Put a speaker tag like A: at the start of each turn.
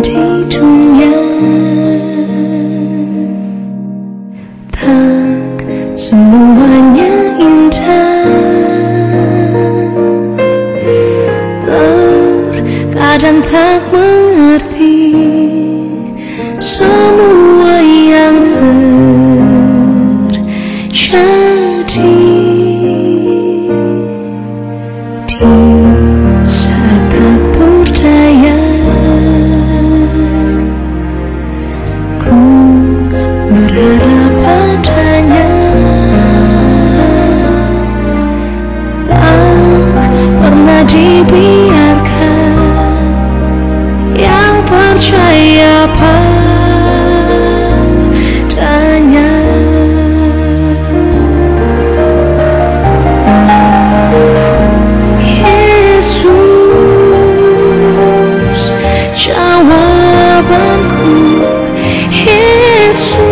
A: di dunia tak semuanya indah. Terkadang tak mengerti jawabanku Yesus.